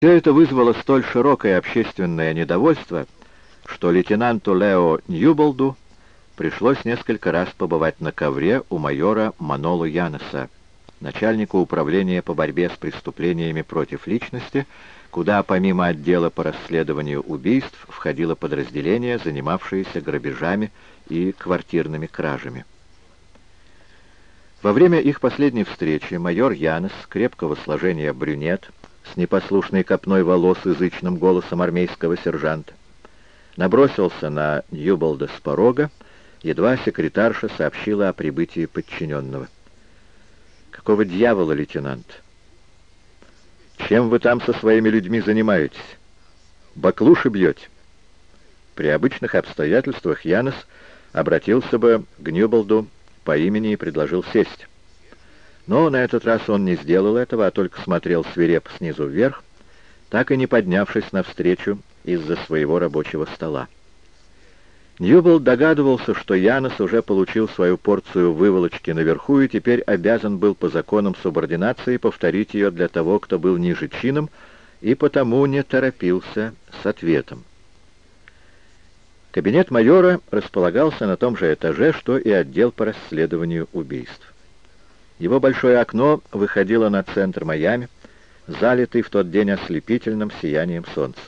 Все это вызвало столь широкое общественное недовольство, что лейтенанту Лео Ньюболду пришлось несколько раз побывать на ковре у майора Манола Янеса, начальника управления по борьбе с преступлениями против личности, куда помимо отдела по расследованию убийств входило подразделение, занимавшееся грабежами и квартирными кражами. Во время их последней встречи майор Янес, крепкого сложения брюнет, с непослушной копной волос и зычным голосом армейского сержанта, набросился на Ньюболда с порога, едва секретарша сообщила о прибытии подчиненного. «Какого дьявола, лейтенант? Чем вы там со своими людьми занимаетесь? Баклуши бьете?» При обычных обстоятельствах Янос обратился бы к Ньюболду по имени и предложил сесть. Но на этот раз он не сделал этого, а только смотрел свиреп снизу вверх, так и не поднявшись навстречу из-за своего рабочего стола. Ньюбл догадывался, что Янос уже получил свою порцию выволочки наверху и теперь обязан был по законам субординации повторить ее для того, кто был ниже чином, и потому не торопился с ответом. Кабинет майора располагался на том же этаже, что и отдел по расследованию убийств. Его большое окно выходило на центр Майами, залитый в тот день ослепительным сиянием солнца.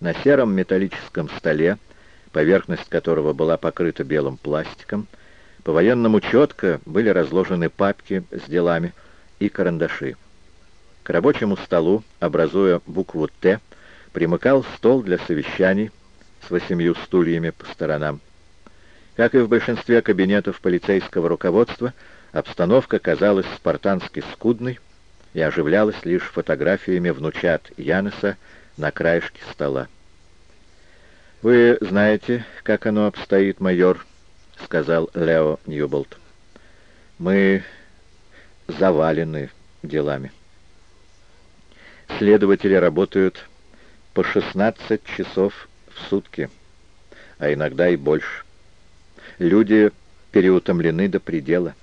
На сером металлическом столе, поверхность которого была покрыта белым пластиком, по-военному четко были разложены папки с делами и карандаши. К рабочему столу, образуя букву «Т», примыкал стол для совещаний с восемью стульями по сторонам. Как и в большинстве кабинетов полицейского руководства, Обстановка казалась спартански скудной и оживлялась лишь фотографиями внучат Янеса на краешке стола. «Вы знаете, как оно обстоит, майор?» — сказал Лео Ньюболт. «Мы завалены делами. Следователи работают по 16 часов в сутки, а иногда и больше. Люди переутомлены до предела».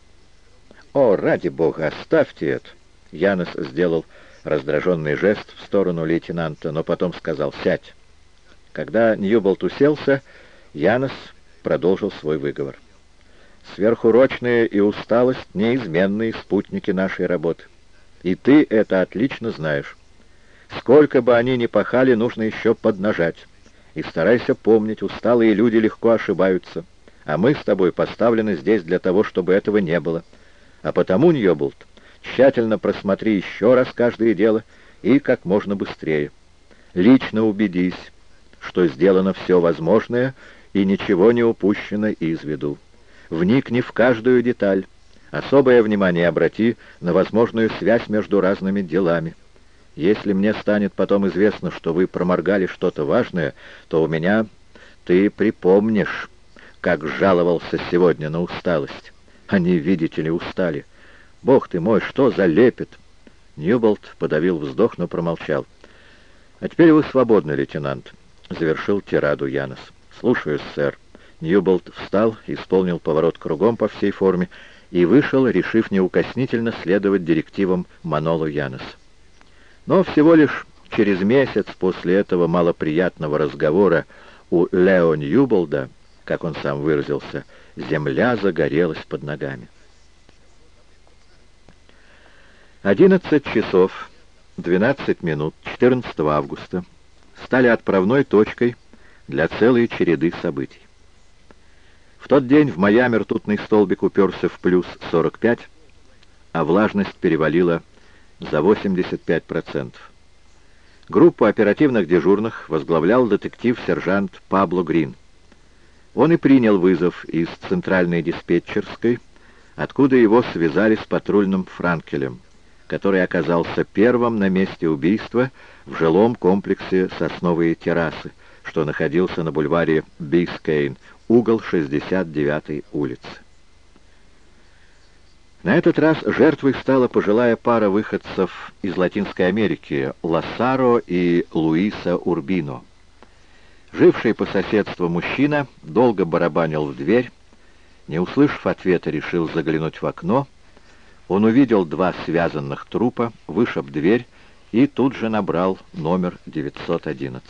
«О, ради бога, оставьте это!» Янос сделал раздраженный жест в сторону лейтенанта, но потом сказал «сядь». Когда Ньюболт уселся, Янос продолжил свой выговор. «Сверхурочные и усталость — неизменные спутники нашей работы. И ты это отлично знаешь. Сколько бы они ни пахали, нужно еще поднажать. И старайся помнить, усталые люди легко ошибаются, а мы с тобой поставлены здесь для того, чтобы этого не было». А потому, Ньюболт, тщательно просмотри еще раз каждое дело и как можно быстрее. Лично убедись, что сделано все возможное и ничего не упущено из виду. Вникни в каждую деталь. Особое внимание обрати на возможную связь между разными делами. Если мне станет потом известно, что вы проморгали что-то важное, то у меня ты припомнишь, как жаловался сегодня на усталость. Они, видите ли, устали. Бог ты мой, что за лепет!» Ньюболт подавил вздох, но промолчал. «А теперь вы свободны, лейтенант», — завершил тираду Янос. «Слушаюсь, сэр». Ньюболт встал, исполнил поворот кругом по всей форме и вышел, решив неукоснительно следовать директивам Манолу Янос. Но всего лишь через месяц после этого малоприятного разговора у Лео Ньюболда, как он сам выразился, — земля загорелась под ногами. 11 часов 12 минут 14 августа стали отправной точкой для целой череды событий. В тот день в Майами ртутный столбик уперся в плюс 45, а влажность перевалила за 85%. Группу оперативных дежурных возглавлял детектив-сержант Пабло Грин. Он и принял вызов из центральной диспетчерской, откуда его связали с патрульным Франкелем, который оказался первым на месте убийства в жилом комплексе «Сосновые террасы», что находился на бульваре Бискейн, угол 69-й улицы. На этот раз жертвой стала пожилая пара выходцев из Латинской Америки Лассаро и Луиса Урбино. Живший по соседству мужчина долго барабанил в дверь. Не услышав ответа, решил заглянуть в окно. Он увидел два связанных трупа, вышиб дверь и тут же набрал номер 911.